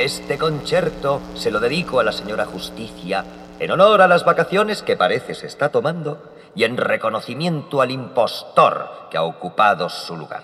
Este concierto se lo dedico a la señora Justicia en honor a las vacaciones que parece se está tomando y en reconocimiento al impostor que ha ocupado su lugar.